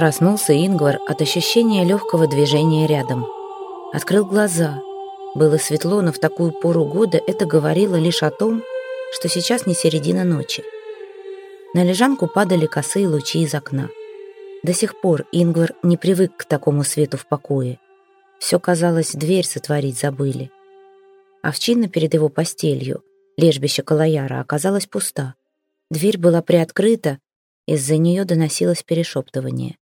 Проснулся Ингвар от ощущения легкого движения рядом. Открыл глаза. Было светло, но в такую пору года это говорило лишь о том, что сейчас не середина ночи. На лежанку падали косые лучи из окна. До сих пор Ингвар не привык к такому свету в покое. Все казалось, дверь сотворить забыли. Овчина перед его постелью, лежбище Калаяра, оказалась пуста. Дверь была приоткрыта, из-за нее доносилось перешептывание.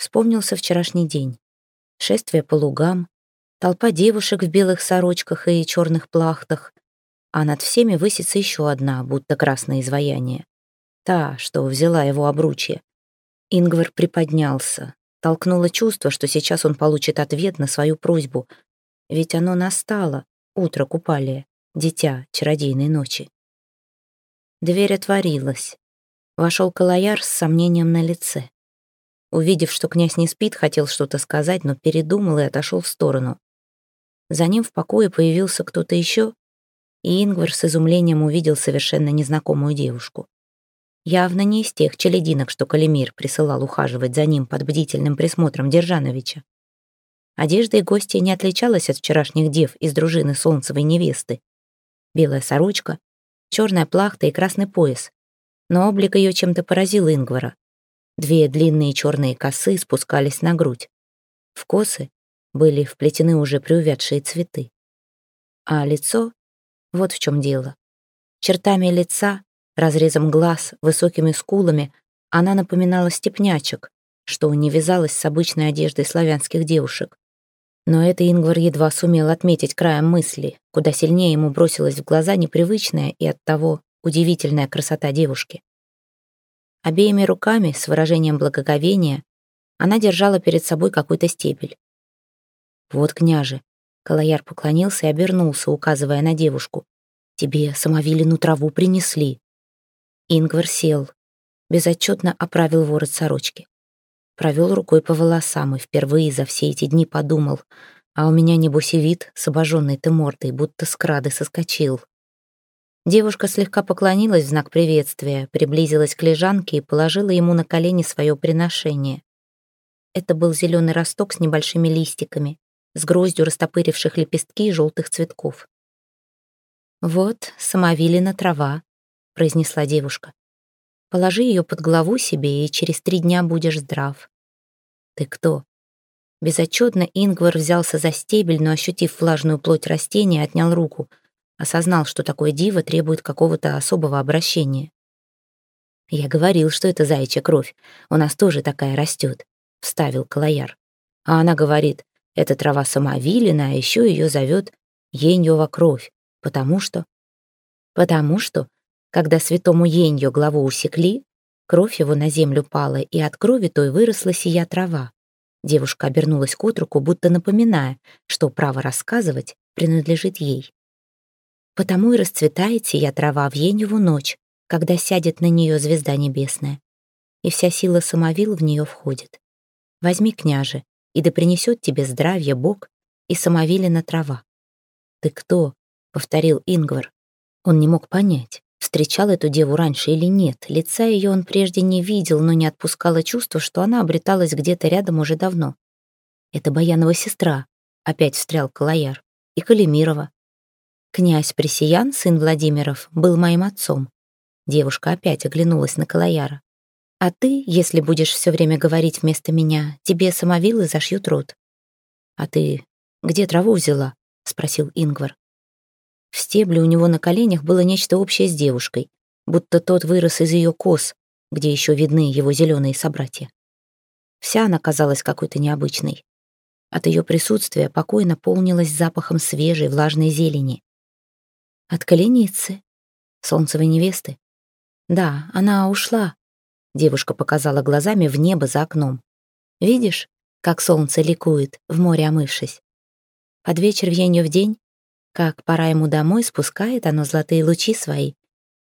Вспомнился вчерашний день. Шествие по лугам, толпа девушек в белых сорочках и черных плахтах, а над всеми высится еще одна, будто красное изваяние. Та, что взяла его обручье. Ингвар приподнялся. Толкнуло чувство, что сейчас он получит ответ на свою просьбу. Ведь оно настало, утро Купалия, дитя чародейной ночи. Дверь отворилась. Вошел Калаяр с сомнением на лице. Увидев, что князь не спит, хотел что-то сказать, но передумал и отошел в сторону. За ним в покое появился кто-то еще, и Ингвар с изумлением увидел совершенно незнакомую девушку. Явно не из тех челединок, что Калимир присылал ухаживать за ним под бдительным присмотром Держановича. Одежда и гостья не отличалась от вчерашних дев из дружины Солнцевой невесты. Белая сорочка, черная плахта и красный пояс но облик ее чем-то поразил Ингвара. Две длинные черные косы спускались на грудь. В косы были вплетены уже приувядшие цветы. А лицо? Вот в чем дело. Чертами лица, разрезом глаз, высокими скулами она напоминала степнячек, что не вязалось с обычной одеждой славянских девушек. Но это Ингвар едва сумел отметить краем мысли, куда сильнее ему бросилась в глаза непривычная и оттого удивительная красота девушки. Обеими руками, с выражением благоговения, она держала перед собой какой-то стебель. «Вот, княже», — Калаяр поклонился и обернулся, указывая на девушку. «Тебе самовилину траву принесли». Ингвар сел, безотчетно оправил ворот сорочки. Провел рукой по волосам и впервые за все эти дни подумал, а у меня, небось, и вид с обожженной ты мордой, будто с крады соскочил. Девушка слегка поклонилась в знак приветствия, приблизилась к лежанке и положила ему на колени свое приношение. Это был зеленый росток с небольшими листиками, с гроздью растопыривших лепестки и желтых цветков. «Вот самовилина трава», — произнесла девушка. «Положи ее под голову себе, и через три дня будешь здрав». «Ты кто?» Безотчетно Ингвар взялся за стебель, но, ощутив влажную плоть растения, отнял руку — осознал, что такое диво требует какого-то особого обращения. «Я говорил, что это заячья кровь. У нас тоже такая растет», — вставил Калаяр. А она говорит, эта трава самовилина, а еще ее зовет Еньева кровь, потому что... Потому что, когда святому Енью главу усекли, кровь его на землю пала, и от крови той выросла сия трава. Девушка обернулась к отруку, будто напоминая, что право рассказывать принадлежит ей. Потому и расцветает сия трава в еневу ночь, когда сядет на нее звезда небесная. И вся сила самовил в нее входит. Возьми, княже, и да принесет тебе здравие Бог и самовилина трава. «Ты кто?» — повторил Ингвар. Он не мог понять, встречал эту деву раньше или нет. Лица ее он прежде не видел, но не отпускало чувство, что она обреталась где-то рядом уже давно. «Это Баянова сестра», — опять встрял Калаяр, — «и Калимирова. Князь Пресиян, сын Владимиров, был моим отцом. Девушка опять оглянулась на Калаяра. А ты, если будешь все время говорить вместо меня, тебе самовилы зашьют рот. А ты где траву взяла? Спросил Ингвар. В стебле у него на коленях было нечто общее с девушкой, будто тот вырос из ее кос, где еще видны его зеленые собратья. Вся она казалась какой-то необычной. От ее присутствия покой наполнилась запахом свежей влажной зелени. От коленицы? Солнцевой невесты? Да, она ушла. Девушка показала глазами в небо за окном. Видишь, как солнце ликует, в море омывшись? Под вечер в день, как пора ему домой, спускает оно золотые лучи свои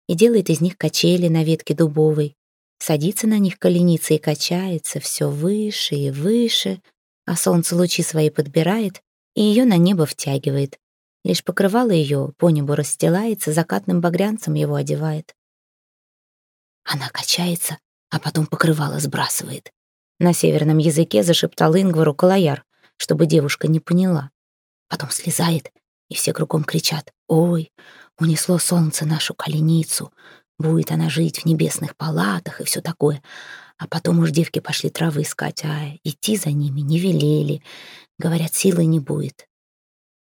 и делает из них качели на ветке дубовой, садится на них коленица и качается все выше и выше, а солнце лучи свои подбирает и ее на небо втягивает, Лишь покрывало ее по небу расстилается, закатным багрянцем его одевает. Она качается, а потом покрывало сбрасывает. На северном языке зашептал Ингвару Калаяр, чтобы девушка не поняла. Потом слезает, и все кругом кричат «Ой, унесло солнце нашу коленицу, будет она жить в небесных палатах» и все такое. А потом уж девки пошли травы искать, а идти за ними не велели. Говорят, силы не будет.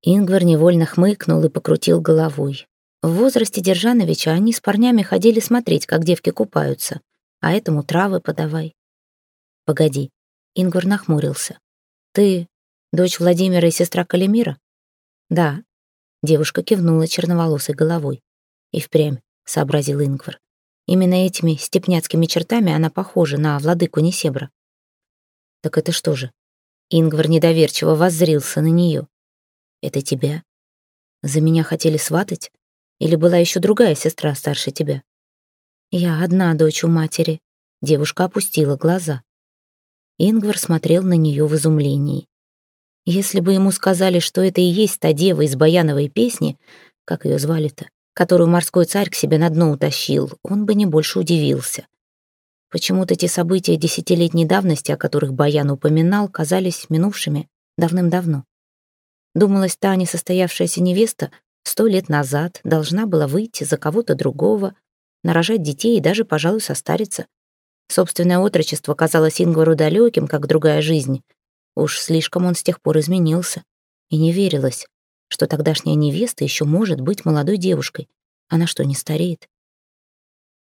Ингвар невольно хмыкнул и покрутил головой. В возрасте Держановича они с парнями ходили смотреть, как девки купаются, а этому травы подавай. Погоди, Ингвар нахмурился. Ты дочь Владимира и сестра Калимира? Да. Девушка кивнула черноволосой головой. И впрямь, сообразил Ингвар. Именно этими степняцкими чертами она похожа на владыку Несебра. Так это что же? Ингвар недоверчиво воззрился на нее. Это тебя? За меня хотели сватать? Или была еще другая сестра старше тебя? Я одна дочь у матери. Девушка опустила глаза. Ингвар смотрел на нее в изумлении. Если бы ему сказали, что это и есть та дева из баяновой песни, как ее звали-то, которую морской царь к себе на дно утащил, он бы не больше удивился. Почему-то те события десятилетней давности, о которых Баян упоминал, казались минувшими давным-давно. Думалось, та несостоявшаяся невеста сто лет назад должна была выйти за кого-то другого, нарожать детей и даже, пожалуй, состариться. Собственное отрочество казалось Ингвару далеким, как другая жизнь. Уж слишком он с тех пор изменился. И не верилось, что тогдашняя невеста еще может быть молодой девушкой. Она что, не стареет?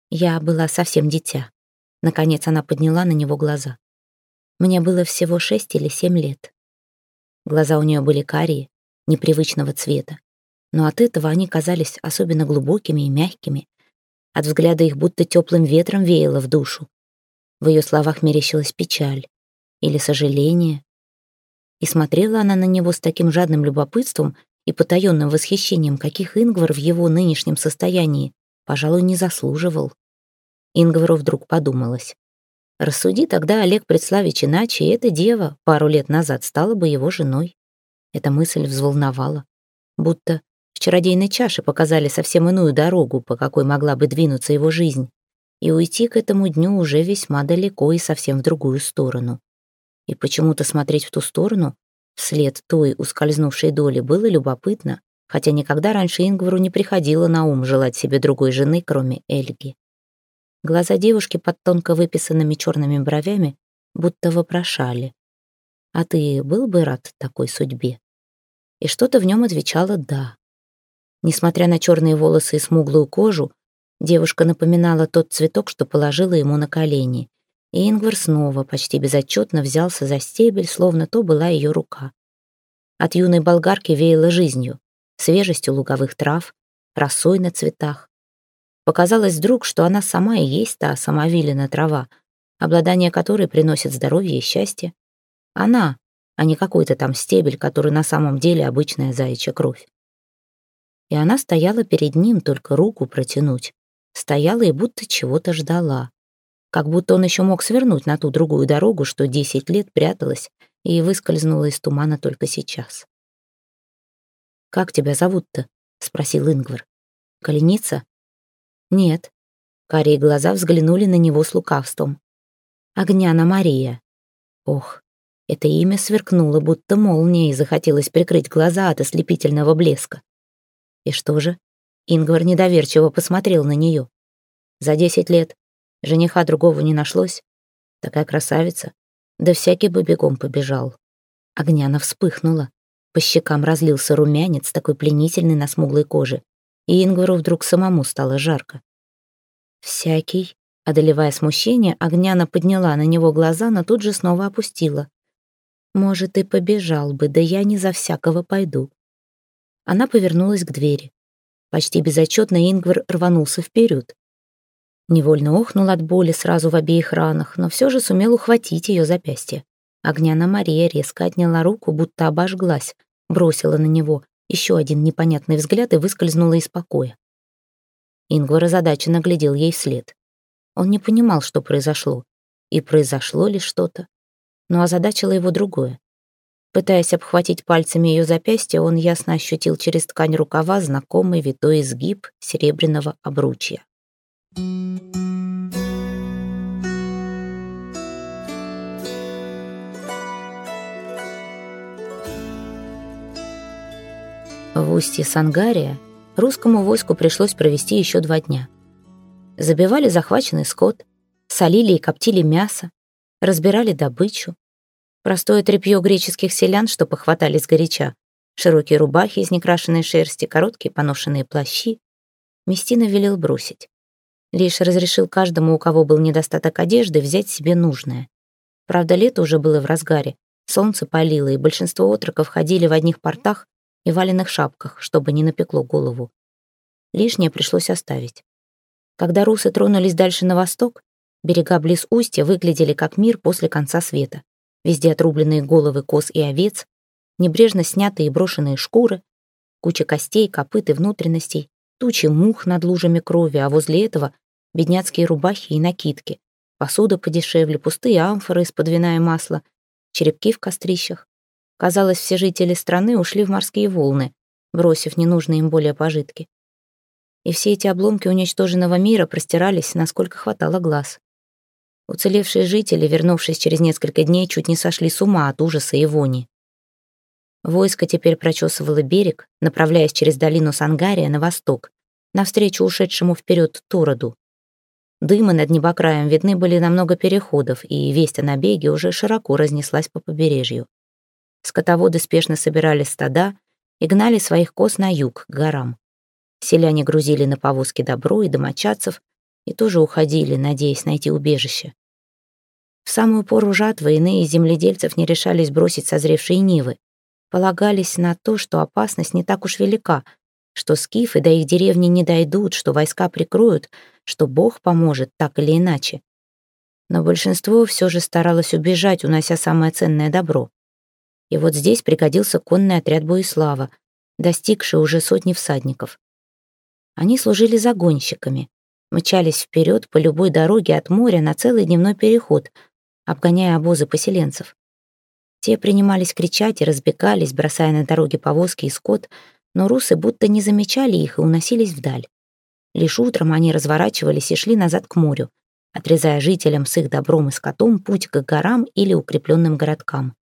Я была совсем дитя. Наконец она подняла на него глаза. Мне было всего шесть или семь лет. Глаза у нее были карие, непривычного цвета. Но от этого они казались особенно глубокими и мягкими. От взгляда их будто теплым ветром веяло в душу. В ее словах мерещилась печаль или сожаление. И смотрела она на него с таким жадным любопытством, и потаенным восхищением, каких Ингвар в его нынешнем состоянии, пожалуй, не заслуживал. Ингвару вдруг подумалось. Рассуди тогда Олег Предславич иначе, и эта дева пару лет назад стала бы его женой. Эта мысль взволновала. Будто в чародейной чаше показали совсем иную дорогу, по какой могла бы двинуться его жизнь, и уйти к этому дню уже весьма далеко и совсем в другую сторону. И почему-то смотреть в ту сторону Вслед той ускользнувшей доли было любопытно, хотя никогда раньше Ингвару не приходило на ум желать себе другой жены, кроме Эльги. Глаза девушки под тонко выписанными черными бровями будто вопрошали. «А ты был бы рад такой судьбе?» И что-то в нем отвечало «да». Несмотря на черные волосы и смуглую кожу, девушка напоминала тот цветок, что положила ему на колени и Ингвар снова почти безотчетно взялся за стебель, словно то была ее рука. От юной болгарки веяло жизнью, свежестью луговых трав, росой на цветах. Показалось вдруг, что она сама и есть та самовилина трава, обладание которой приносит здоровье и счастье. Она, а не какой-то там стебель, который на самом деле обычная заячья кровь. И она стояла перед ним, только руку протянуть. Стояла и будто чего-то ждала как будто он еще мог свернуть на ту другую дорогу, что десять лет пряталась и выскользнула из тумана только сейчас. «Как тебя зовут-то?» — спросил Ингвар. «Коленица?» «Нет». Карие глаза взглянули на него с лукавством. «Огняна Мария». Ох, это имя сверкнуло, будто молнией захотелось прикрыть глаза от ослепительного блеска. И что же? Ингвар недоверчиво посмотрел на нее. За десять лет Жениха другого не нашлось. Такая красавица. Да всякий бы бегом побежал. Огняна вспыхнула. По щекам разлился румянец, такой пленительный на смуглой коже. И Ингвару вдруг самому стало жарко. «Всякий», одолевая смущение, Огняна подняла на него глаза, но тут же снова опустила. «Может, и побежал бы, да я не за всякого пойду». Она повернулась к двери. Почти безотчетно Ингвар рванулся вперед. Невольно охнул от боли сразу в обеих ранах, но все же сумел ухватить ее запястье. Огняна Мария резко отняла руку, будто обожглась, бросила на него еще один непонятный взгляд и выскользнула из покоя. Ингвар озадаченно глядел ей вслед. Он не понимал, что произошло, и произошло ли что-то, но озадачило его другое. Пытаясь обхватить пальцами ее запястье, он ясно ощутил через ткань рукава знакомый витой изгиб серебряного обручья. В устье Сангария русскому войску пришлось провести еще два дня. Забивали захваченный скот, солили и коптили мясо, разбирали добычу. Простое тряпье греческих селян, что похватались горяча, широкие рубахи из некрашенной шерсти, короткие поношенные плащи. Местина велел бросить. Лишь разрешил каждому, у кого был недостаток одежды, взять себе нужное. Правда, лето уже было в разгаре, солнце палило, и большинство отроков ходили в одних портах и валенных шапках, чтобы не напекло голову. Лишнее пришлось оставить. Когда русы тронулись дальше на восток, берега близ устья выглядели как мир после конца света. Везде отрубленные головы коз и овец, небрежно снятые и брошенные шкуры, куча костей, копыт и внутренностей, тучи мух над лужами крови, а возле этого бедняцкие рубахи и накидки, посуда подешевле, пустые амфоры из-под вина и масла, черепки в кострищах. Казалось, все жители страны ушли в морские волны, бросив ненужные им более пожитки. И все эти обломки уничтоженного мира простирались, насколько хватало глаз. Уцелевшие жители, вернувшись через несколько дней, чуть не сошли с ума от ужаса и вони. Войско теперь прочесывало берег, направляясь через долину Сангария на восток, навстречу ушедшему вперед Тороду. Дымы над небокраем видны были на много переходов, и весть о набеге уже широко разнеслась по побережью. Скотоводы спешно собирали стада и гнали своих коз на юг, к горам. Селяне грузили на повозки добро и домочадцев и тоже уходили, надеясь найти убежище. В самую пору жатвы иные из земледельцев не решались бросить созревшие нивы. Полагались на то, что опасность не так уж велика, что скифы до их деревни не дойдут, что войска прикроют, что Бог поможет так или иначе. Но большинство все же старалось убежать, унося самое ценное добро. И вот здесь пригодился конный отряд Боислава, достигший уже сотни всадников. Они служили загонщиками, мчались вперед по любой дороге от моря на целый дневной переход, обгоняя обозы поселенцев. Те принимались кричать и разбегались, бросая на дороге повозки и скот, но русы будто не замечали их и уносились вдаль. Лишь утром они разворачивались и шли назад к морю, отрезая жителям с их добром и скотом путь к горам или укрепленным городкам.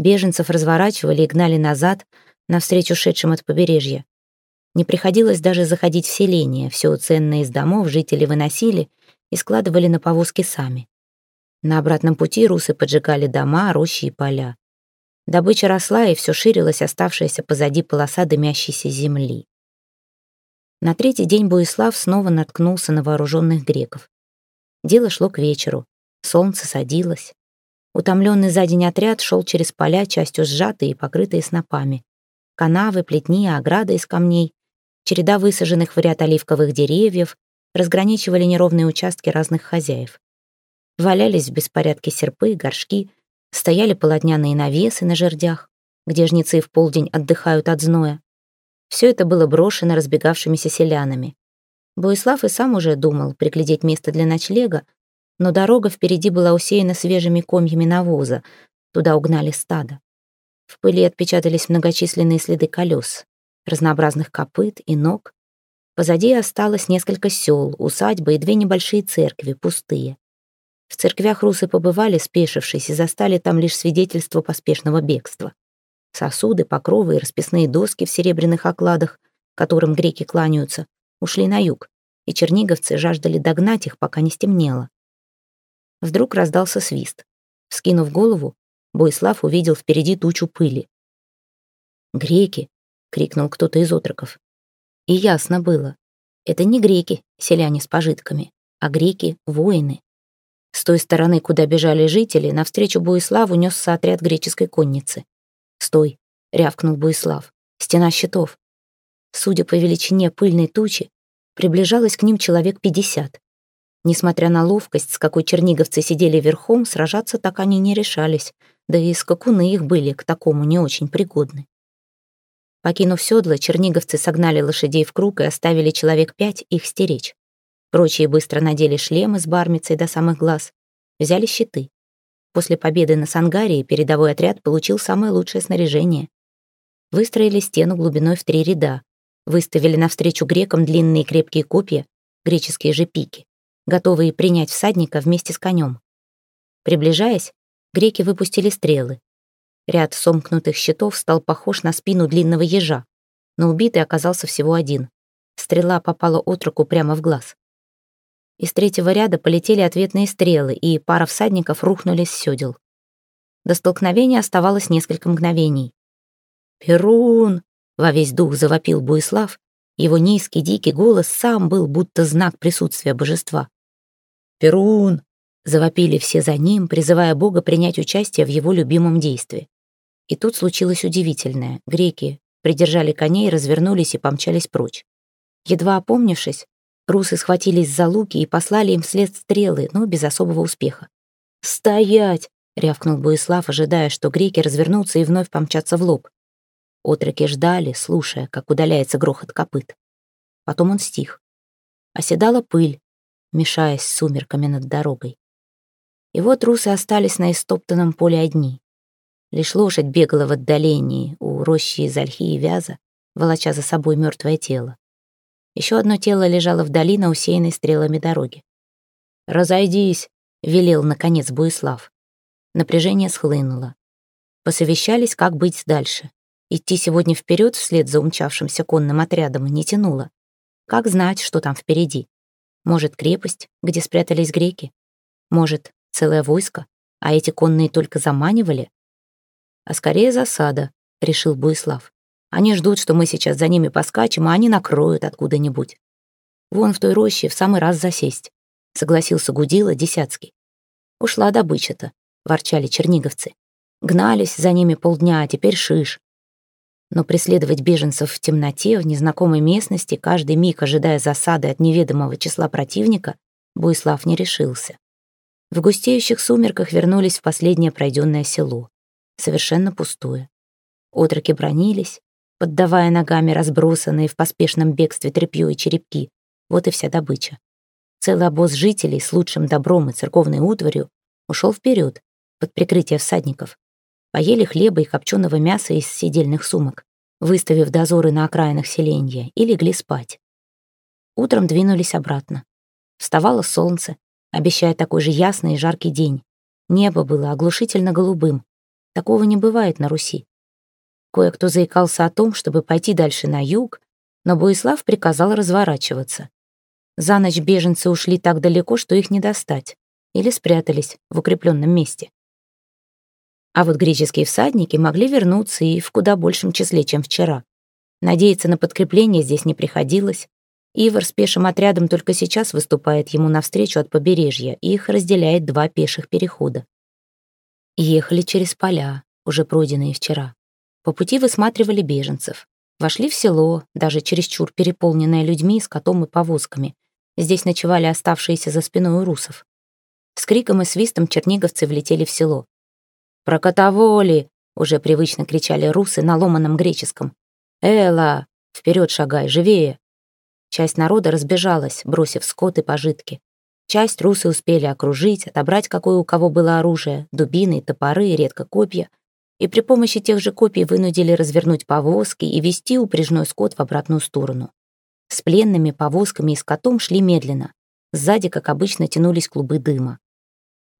Беженцев разворачивали и гнали назад, навстречу шедшим от побережья. Не приходилось даже заходить в селение, все ценное из домов жители выносили и складывали на повозки сами. На обратном пути русы поджигали дома, рощи и поля. Добыча росла, и все ширилась оставшаяся позади полоса дымящейся земли. На третий день Буислав снова наткнулся на вооруженных греков. Дело шло к вечеру, солнце садилось. Утомленный за день отряд шел через поля, частью сжатые и покрытые снопами. Канавы, плетни, ограды из камней, череда высаженных в ряд оливковых деревьев разграничивали неровные участки разных хозяев. Валялись в беспорядке серпы, горшки, стояли полотняные навесы на жердях, где жнецы в полдень отдыхают от зноя. Все это было брошено разбегавшимися селянами. Боислав и сам уже думал приглядеть место для ночлега, но дорога впереди была усеяна свежими комьями навоза. Туда угнали стадо. В пыли отпечатались многочисленные следы колес, разнообразных копыт и ног. Позади осталось несколько сел, усадьбы и две небольшие церкви, пустые. В церквях русы побывали, спешившись, и застали там лишь свидетельство поспешного бегства. Сосуды, покровы и расписные доски в серебряных окладах, которым греки кланяются, ушли на юг, и черниговцы жаждали догнать их, пока не стемнело. Вдруг раздался свист. Вскинув голову, Бойслав увидел впереди тучу пыли. «Греки!» — крикнул кто-то из отроков. И ясно было. Это не греки, селяне с пожитками, а греки — воины. С той стороны, куда бежали жители, навстречу Буиславу несся отряд греческой конницы. «Стой!» — рявкнул Буислав. «Стена щитов!» Судя по величине пыльной тучи, приближалось к ним человек пятьдесят. Несмотря на ловкость, с какой черниговцы сидели верхом, сражаться так они не решались, да и скакуны их были к такому не очень пригодны. Покинув седло, черниговцы согнали лошадей в круг и оставили человек пять их стеречь. Прочие быстро надели шлемы с бармицей до самых глаз, взяли щиты. После победы на Сангарии передовой отряд получил самое лучшее снаряжение. Выстроили стену глубиной в три ряда, выставили навстречу грекам длинные крепкие копья, греческие же пики готовые принять всадника вместе с конем. Приближаясь, греки выпустили стрелы. Ряд сомкнутых щитов стал похож на спину длинного ежа. но убитый оказался всего один. Стрела попала отроку прямо в глаз. Из третьего ряда полетели ответные стрелы, и пара всадников рухнули с сёдел. До столкновения оставалось несколько мгновений. «Перун!» — во весь дух завопил Буислав. Его низкий дикий голос сам был будто знак присутствия божества. «Перун!» — завопили все за ним, призывая Бога принять участие в его любимом действии. И тут случилось удивительное. Греки придержали коней, развернулись и помчались прочь. Едва опомнившись, русы схватились за луки и послали им вслед стрелы, но без особого успеха. «Стоять!» — рявкнул Буислав, ожидая, что греки развернутся и вновь помчатся в лоб. Отроки ждали, слушая, как удаляется грохот копыт. Потом он стих. Оседала пыль, мешаясь с сумерками над дорогой. И вот русы остались на истоптанном поле одни. Лишь лошадь бегала в отдалении у рощи из ольхи и вяза, волоча за собой мертвое тело. Еще одно тело лежало вдали на усеянной стрелами дороге. «Разойдись», — велел, наконец, Буислав. Напряжение схлынуло. Посовещались, как быть дальше. Идти сегодня вперед вслед за умчавшимся конным отрядом не тянуло. Как знать, что там впереди? Может, крепость, где спрятались греки? Может, целое войско, а эти конные только заманивали? А скорее засада, решил Буислав. Они ждут, что мы сейчас за ними поскачем, а они накроют откуда-нибудь. Вон в той роще в самый раз засесть, согласился Гудила Десяцкий. Ушла добыча-то, ворчали черниговцы. Гнались за ними полдня, а теперь шиш. Но преследовать беженцев в темноте, в незнакомой местности, каждый миг ожидая засады от неведомого числа противника, Буислав не решился. В густеющих сумерках вернулись в последнее пройденное село, совершенно пустое. Отроки бронились, поддавая ногами разбросанные в поспешном бегстве тряпье и черепки. Вот и вся добыча. Целый обоз жителей с лучшим добром и церковной утварью ушел вперед под прикрытие всадников, Поели хлеба и копченого мяса из сидельных сумок, выставив дозоры на окраинах селения, и легли спать. Утром двинулись обратно. Вставало солнце, обещая такой же ясный и жаркий день. Небо было оглушительно голубым. Такого не бывает на Руси. Кое-кто заикался о том, чтобы пойти дальше на юг, но Буислав приказал разворачиваться. За ночь беженцы ушли так далеко, что их не достать, или спрятались в укрепленном месте. А вот греческие всадники могли вернуться и в куда большем числе, чем вчера. Надеяться на подкрепление здесь не приходилось. Ивар с пешим отрядом только сейчас выступает ему навстречу от побережья, и их разделяет два пеших перехода. Ехали через поля, уже пройденные вчера. По пути высматривали беженцев. Вошли в село, даже чересчур переполненное людьми, скотом и повозками. Здесь ночевали оставшиеся за спиной у русов. С криком и свистом черниговцы влетели в село. «Прокатоволи!» — уже привычно кричали русы на ломаном греческом. «Эла! Вперед шагай, живее!» Часть народа разбежалась, бросив скот и пожитки. Часть русы успели окружить, отобрать, какое у кого было оружие, дубины, топоры редко копья, и при помощи тех же копий вынудили развернуть повозки и вести упряжной скот в обратную сторону. С пленными повозками и скотом шли медленно. Сзади, как обычно, тянулись клубы дыма.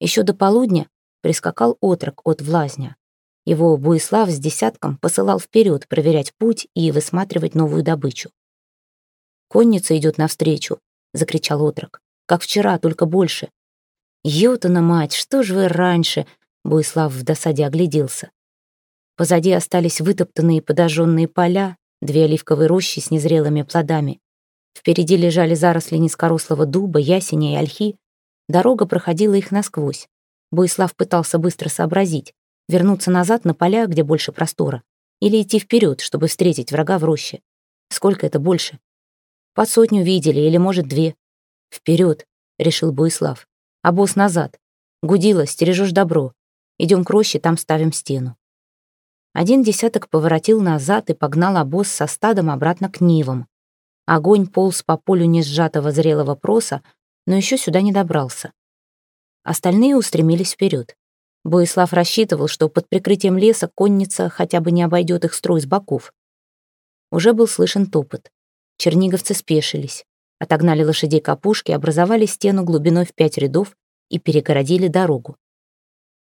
Еще до полудня прискакал отрок от Влазня. Его Буислав с десятком посылал вперед проверять путь и высматривать новую добычу. «Конница идет навстречу», — закричал отрок. «Как вчера, только больше». «Ётана, мать, что ж вы раньше?» — Буислав в досаде огляделся. Позади остались вытоптанные подожженные поля, две оливковые рощи с незрелыми плодами. Впереди лежали заросли низкорослого дуба, ясеня и ольхи. Дорога проходила их насквозь. Боислав пытался быстро сообразить, вернуться назад на поля, где больше простора, или идти вперед, чтобы встретить врага в роще. Сколько это больше? Под сотню видели, или, может, две. Вперед, решил Боислав. А босс назад. Гудила, стережешь добро. Идем к роще, там ставим стену. Один десяток поворотил назад и погнал обоз со стадом обратно к Нивам. Огонь полз по полю несжатого зрелого проса, но еще сюда не добрался. Остальные устремились вперед. Боислав рассчитывал, что под прикрытием леса конница хотя бы не обойдет их строй с боков. Уже был слышен топот. Черниговцы спешились, отогнали лошадей к опушке, образовали стену глубиной в пять рядов и перегородили дорогу.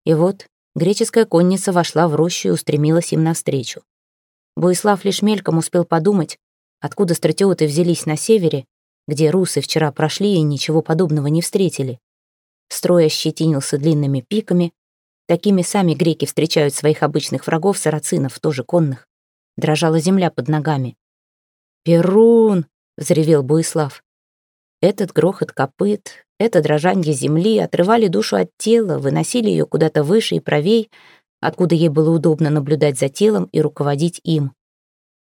И вот греческая конница вошла в рощу и устремилась им навстречу. Буислав лишь мельком успел подумать, откуда стратиоты взялись на севере, где русы вчера прошли и ничего подобного не встретили. Строй ощетинился длинными пиками, такими сами греки встречают своих обычных врагов, сарацинов, тоже конных. Дрожала земля под ногами. «Перун!» — взревел Буислав. Этот грохот копыт, это дрожанье земли отрывали душу от тела, выносили ее куда-то выше и правей, откуда ей было удобно наблюдать за телом и руководить им.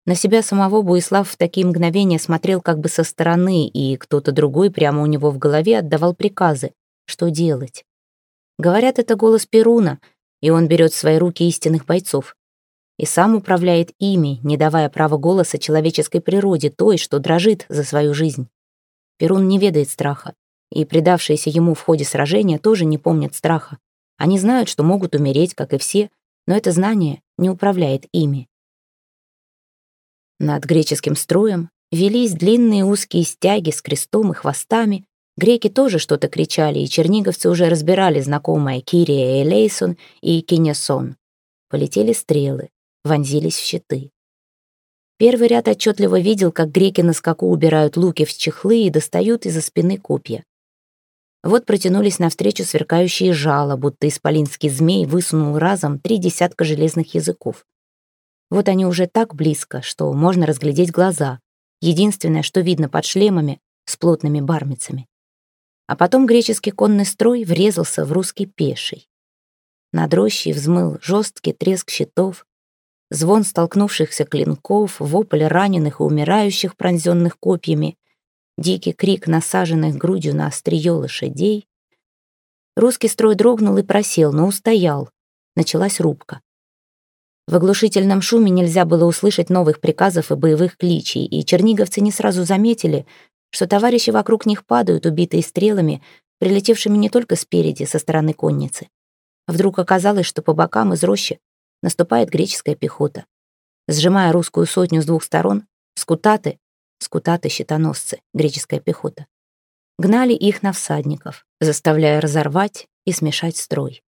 На себя самого Буислав в такие мгновения смотрел как бы со стороны, и кто-то другой прямо у него в голове отдавал приказы, что делать. Говорят, это голос Перуна, и он берет в свои руки истинных бойцов. И сам управляет ими, не давая права голоса человеческой природе, той, что дрожит за свою жизнь. Перун не ведает страха, и предавшиеся ему в ходе сражения тоже не помнят страха. Они знают, что могут умереть, как и все, но это знание не управляет ими. Над греческим строем велись длинные узкие стяги с крестом и хвостами. Греки тоже что-то кричали, и черниговцы уже разбирали знакомое Кирия Элейсон и Кинесон. Полетели стрелы, вонзились в щиты. Первый ряд отчетливо видел, как греки на скаку убирают луки в чехлы и достают из-за спины копья. Вот протянулись навстречу сверкающие жало, будто исполинский змей высунул разом три десятка железных языков. Вот они уже так близко, что можно разглядеть глаза. Единственное, что видно под шлемами с плотными бармицами. А потом греческий конный строй врезался в русский пеший. Над рощей взмыл жесткий треск щитов, звон столкнувшихся клинков, вопль раненых и умирающих, пронзенных копьями, дикий крик насаженных грудью на острие лошадей. Русский строй дрогнул и просел, но устоял. Началась рубка. В оглушительном шуме нельзя было услышать новых приказов и боевых кличей, и черниговцы не сразу заметили, что товарищи вокруг них падают, убитые стрелами, прилетевшими не только спереди, со стороны конницы. Вдруг оказалось, что по бокам из рощи наступает греческая пехота. Сжимая русскую сотню с двух сторон, скутаты, скутаты-щитоносцы, греческая пехота, гнали их на всадников, заставляя разорвать и смешать строй.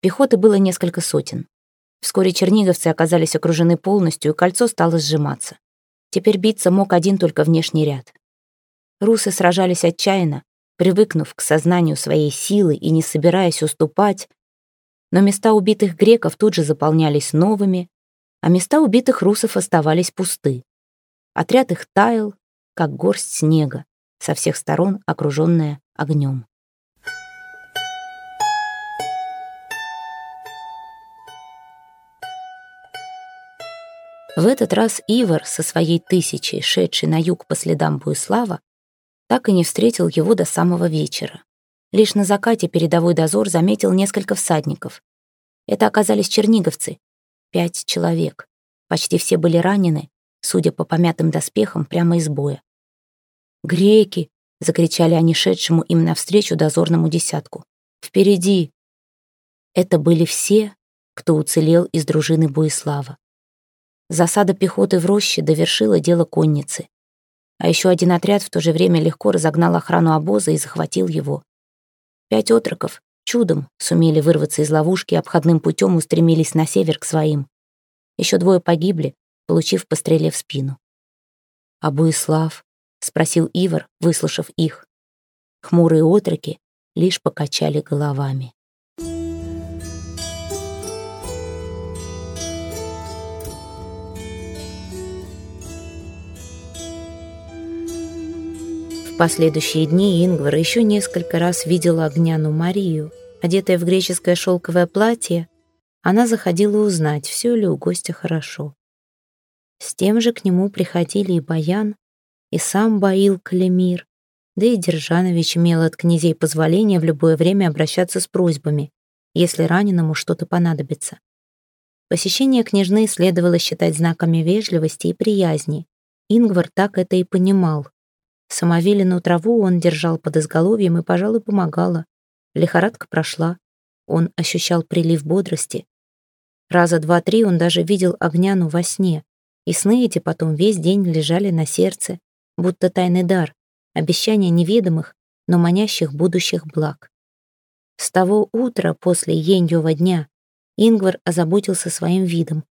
Пехоты было несколько сотен. Вскоре черниговцы оказались окружены полностью, и кольцо стало сжиматься. Теперь биться мог один только внешний ряд. Русы сражались отчаянно, привыкнув к сознанию своей силы и не собираясь уступать, но места убитых греков тут же заполнялись новыми, а места убитых русов оставались пусты. Отряд их таял, как горсть снега, со всех сторон окруженная огнем. В этот раз Ивар со своей тысячей, шедший на юг по следам Буислава, так и не встретил его до самого вечера. Лишь на закате передовой дозор заметил несколько всадников. Это оказались черниговцы. Пять человек. Почти все были ранены, судя по помятым доспехам, прямо из боя. «Греки!» — закричали они шедшему им навстречу дозорному десятку. «Впереди!» Это были все, кто уцелел из дружины Буислава. Засада пехоты в роще довершила дело конницы. А еще один отряд в то же время легко разогнал охрану обоза и захватил его. Пять отроков чудом сумели вырваться из ловушки и обходным путем устремились на север к своим. Еще двое погибли, получив по в спину. «А Буислав?» — спросил Ивар, выслушав их. Хмурые отроки лишь покачали головами. В последующие дни Ингвар еще несколько раз видела Огняну Марию. Одетая в греческое шелковое платье, она заходила узнать, все ли у гостя хорошо. С тем же к нему приходили и Баян, и сам Баил Калемир, да и Держанович имел от князей позволение в любое время обращаться с просьбами, если раненому что-то понадобится. Посещение княжны следовало считать знаками вежливости и приязни. Ингвар так это и понимал. Самовиленную траву он держал под изголовьем и, пожалуй, помогала. Лихорадка прошла. Он ощущал прилив бодрости. Раза два-три он даже видел Огняну во сне, и сны эти потом весь день лежали на сердце, будто тайный дар, обещания неведомых, но манящих будущих благ. С того утра после Еньева дня Ингвар озаботился своим видом,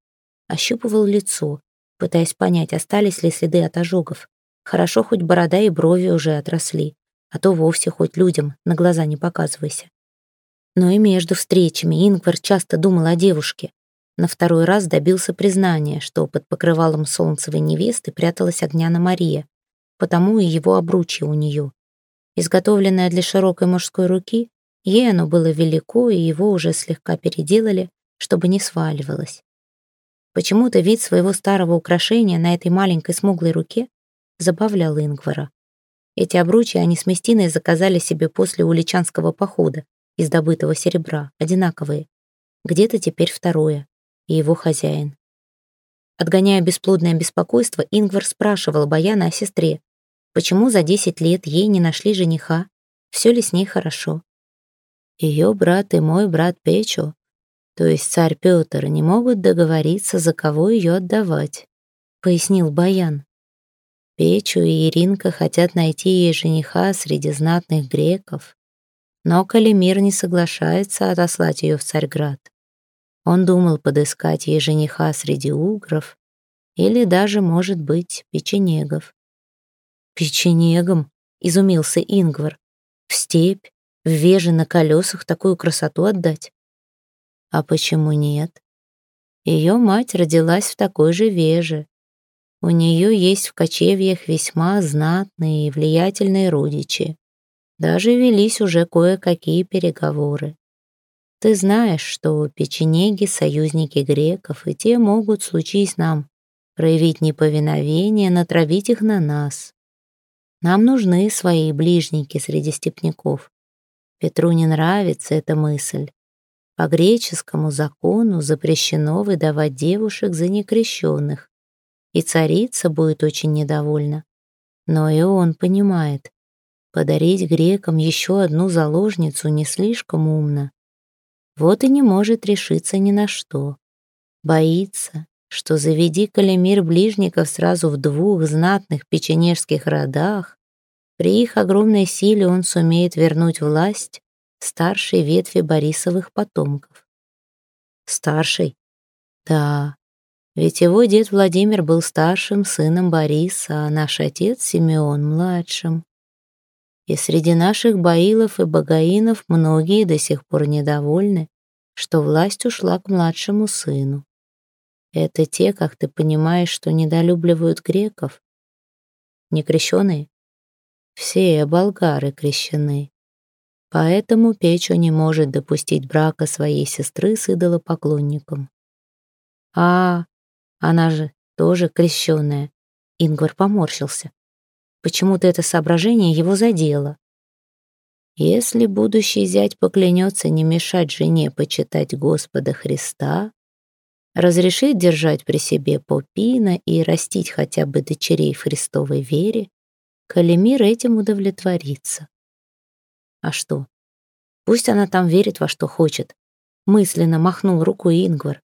ощупывал лицо, пытаясь понять, остались ли следы от ожогов. Хорошо, хоть борода и брови уже отросли, а то вовсе хоть людям на глаза не показывайся. Но и между встречами Ингвар часто думал о девушке. На второй раз добился признания, что под покрывалом солнцевой невесты пряталась Огняна Мария, потому и его обручье у нее. Изготовленное для широкой мужской руки, ей оно было велико, и его уже слегка переделали, чтобы не сваливалось. Почему-то вид своего старого украшения на этой маленькой смуглой руке забавлял Ингвара. Эти обручи они с Местиной заказали себе после уличанского похода из добытого серебра, одинаковые. Где-то теперь второе, и его хозяин. Отгоняя бесплодное беспокойство, Ингвар спрашивал Баяна о сестре, почему за десять лет ей не нашли жениха, все ли с ней хорошо. Ее брат и мой брат Печо то есть царь Петр, не могут договориться, за кого ее отдавать», — пояснил Баян. Печу и Иринка хотят найти ей жениха среди знатных греков, но Калимир не соглашается отослать ее в Царьград. Он думал подыскать ей жениха среди угров или даже, может быть, печенегов. «Печенегом?» — изумился Ингвар. «В степь, в веже на колесах такую красоту отдать?» А почему нет? Ее мать родилась в такой же веже. У нее есть в кочевьях весьма знатные и влиятельные родичи. Даже велись уже кое-какие переговоры. Ты знаешь, что печенеги — союзники греков, и те могут, случись нам, проявить неповиновение, натравить их на нас. Нам нужны свои ближники среди степняков. Петру не нравится эта мысль. По греческому закону запрещено выдавать девушек за некрещенных, и царица будет очень недовольна. Но и он понимает, подарить грекам еще одну заложницу не слишком умно. Вот и не может решиться ни на что. Боится, что заведи Калимир ближников сразу в двух знатных печенежских родах, при их огромной силе он сумеет вернуть власть старшей ветви Борисовых потомков. Старший? Да, ведь его дед Владимир был старшим сыном Бориса, а наш отец Симеон — младшим. И среди наших баилов и богаинов многие до сих пор недовольны, что власть ушла к младшему сыну. Это те, как ты понимаешь, что недолюбливают греков. Не крещеные? Все болгары крещены. Поэтому Печо не может допустить брака своей сестры с идолопоклонником. А, она же тоже крещенная. Ингвар поморщился. Почему-то это соображение его задело. Если будущий зять поклянется не мешать жене почитать Господа Христа, разрешит держать при себе Попина и растить хотя бы дочерей в Христовой вере, Калимир этим удовлетворится. А что? Пусть она там верит во что хочет. Мысленно махнул рукой Ингвар.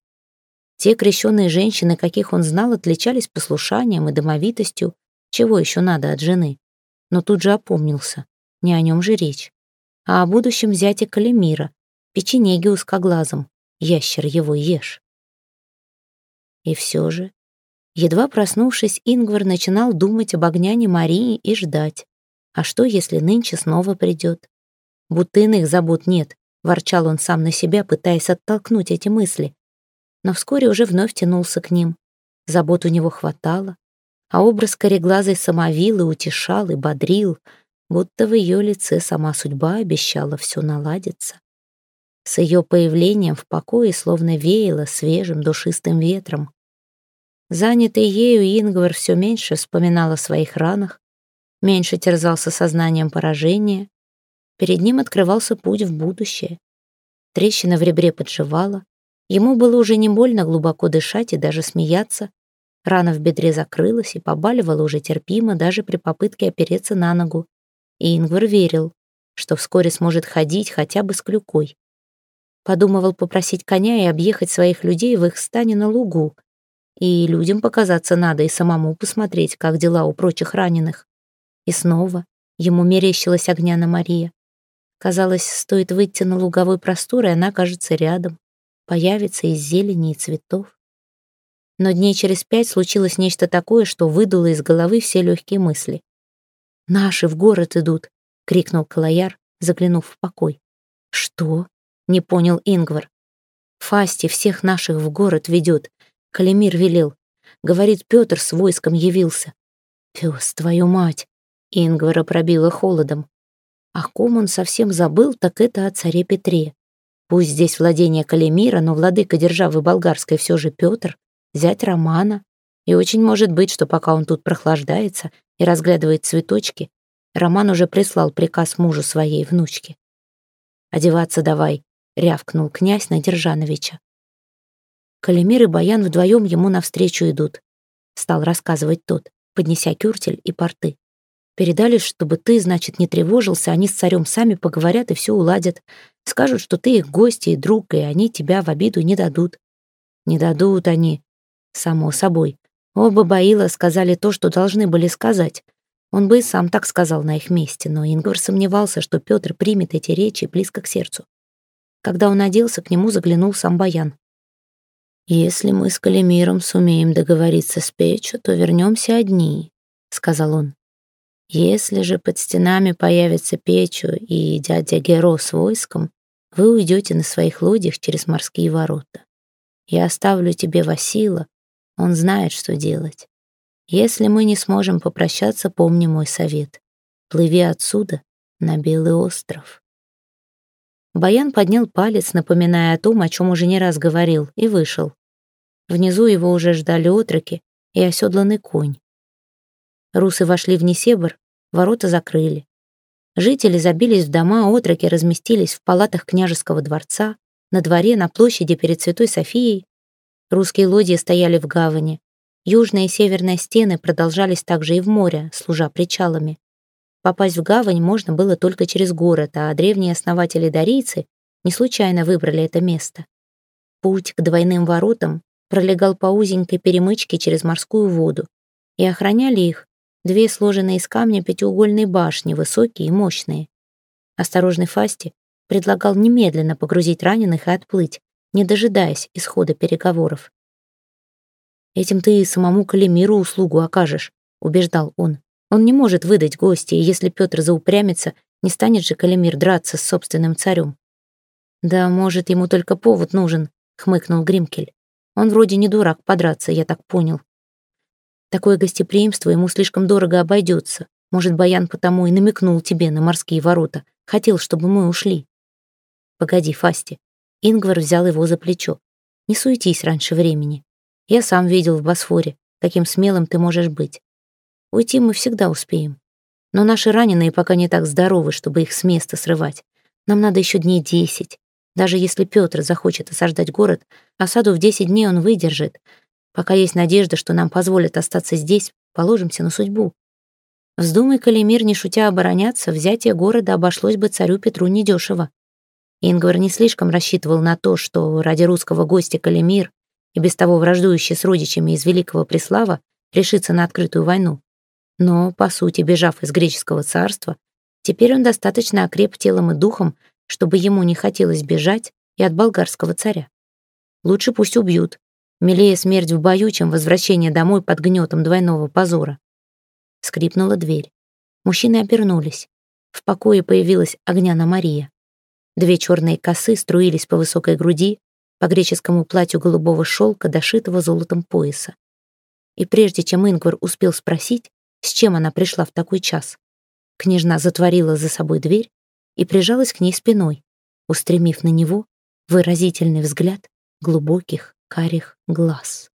Те крещенные женщины, каких он знал, отличались послушанием и домовитостью. Чего еще надо от жены? Но тут же опомнился. Не о нем же речь. А о будущем зяте Калимира, печенеге узкоглазом. Ящер его ешь. И все же, едва проснувшись, Ингвар начинал думать об огняне Марии и ждать. А что, если нынче снова придет? будто иных забот нет, ворчал он сам на себя, пытаясь оттолкнуть эти мысли. Но вскоре уже вновь тянулся к ним. Забот у него хватало, а образ кореглазой самовилы утешал и бодрил, будто в ее лице сама судьба обещала все наладиться. С ее появлением в покое словно веяло свежим душистым ветром. Занятый ею Ингвар все меньше вспоминал о своих ранах, меньше терзался сознанием поражения, Перед ним открывался путь в будущее. Трещина в ребре подживала. Ему было уже не больно глубоко дышать и даже смеяться. Рана в бедре закрылась и побаливала уже терпимо даже при попытке опереться на ногу. И Ингвар верил, что вскоре сможет ходить хотя бы с клюкой. Подумывал попросить коня и объехать своих людей в их стане на лугу. И людям показаться надо, и самому посмотреть, как дела у прочих раненых. И снова ему мерещилась Огняна Мария. Казалось, стоит выйти на луговой простор, и она окажется рядом, появится из зелени и цветов. Но дней через пять случилось нечто такое, что выдуло из головы все легкие мысли. «Наши в город идут!» — крикнул Калаяр, заглянув в покой. «Что?» — не понял Ингвар. «Фасти всех наших в город ведет. Калимир велел. Говорит, Петр с войском явился. Пес, твою мать!» Ингвара пробило холодом. О ком он совсем забыл, так это о царе Петре. Пусть здесь владение Калимира, но владыка державы болгарской все же Петр, зять Романа. И очень может быть, что пока он тут прохлаждается и разглядывает цветочки, Роман уже прислал приказ мужу своей внучке. «Одеваться давай», — рявкнул князь на Держановича. Калимир и Баян вдвоем ему навстречу идут, — стал рассказывать тот, поднеся кюртель и порты. Передали, чтобы ты, значит, не тревожился, они с царем сами поговорят и все уладят. Скажут, что ты их гость и друг, и они тебя в обиду не дадут. Не дадут они, само собой. Оба Баила сказали то, что должны были сказать. Он бы и сам так сказал на их месте, но Ингвар сомневался, что Петр примет эти речи близко к сердцу. Когда он оделся, к нему заглянул сам Баян. «Если мы с Калимиром сумеем договориться с Печу, то вернемся одни», — сказал он. «Если же под стенами появится Печу и дядя Геро с войском, вы уйдете на своих лодях через морские ворота. Я оставлю тебе Васила, он знает, что делать. Если мы не сможем попрощаться, помни мой совет. Плыви отсюда на Белый остров. Баян поднял палец, напоминая о том, о чем уже не раз говорил, и вышел. Внизу его уже ждали отроки и оседланный конь. Русы вошли в Несебр, ворота закрыли. Жители забились в дома, отроки разместились в палатах княжеского дворца, на дворе, на площади перед Святой Софией. Русские лодьи стояли в гавани, Южная и северная стены продолжались также и в море, служа причалами. Попасть в гавань можно было только через город, а древние основатели-дарийцы не случайно выбрали это место. Путь к двойным воротам пролегал по узенькой перемычке через морскую воду, и охраняли их две сложенные из камня пятиугольные башни, высокие и мощные. Осторожный Фасти предлагал немедленно погрузить раненых и отплыть, не дожидаясь исхода переговоров. Этим ты и самому Калимиру услугу окажешь», — убеждал он. «Он не может выдать гостя, и если Петр заупрямится, не станет же Калимир драться с собственным царем». «Да, может, ему только повод нужен», — хмыкнул Гримкель. «Он вроде не дурак подраться, я так понял. Такое гостеприимство ему слишком дорого обойдется. Может, Баян потому и намекнул тебе на морские ворота. Хотел, чтобы мы ушли». «Погоди, Фасти». Ингвар взял его за плечо. «Не суетись раньше времени. Я сам видел в Босфоре, каким смелым ты можешь быть. Уйти мы всегда успеем. Но наши раненые пока не так здоровы, чтобы их с места срывать. Нам надо еще дней десять. Даже если Петр захочет осаждать город, осаду в десять дней он выдержит. Пока есть надежда, что нам позволят остаться здесь, положимся на судьбу. Вздумай Калимир, не шутя обороняться, взятие города обошлось бы царю Петру недешево. Ингвар не слишком рассчитывал на то, что ради русского гостя Калимир и без того враждующий с родичами из Великого Преслава, решится на открытую войну. Но, по сути, бежав из греческого царства, теперь он достаточно окреп телом и духом, чтобы ему не хотелось бежать и от болгарского царя. Лучше пусть убьют. Милее смерть в бою, чем возвращение домой под гнетом двойного позора. Скрипнула дверь. Мужчины обернулись. В покое появилась Огняна Мария. Две черные косы струились по высокой груди, по греческому платью голубого шелка, дошитого золотом пояса. И прежде чем Ингвар успел спросить, с чем она пришла в такой час, княжна затворила за собой дверь и прижалась к ней спиной, устремив на него выразительный взгляд глубоких карих глаз.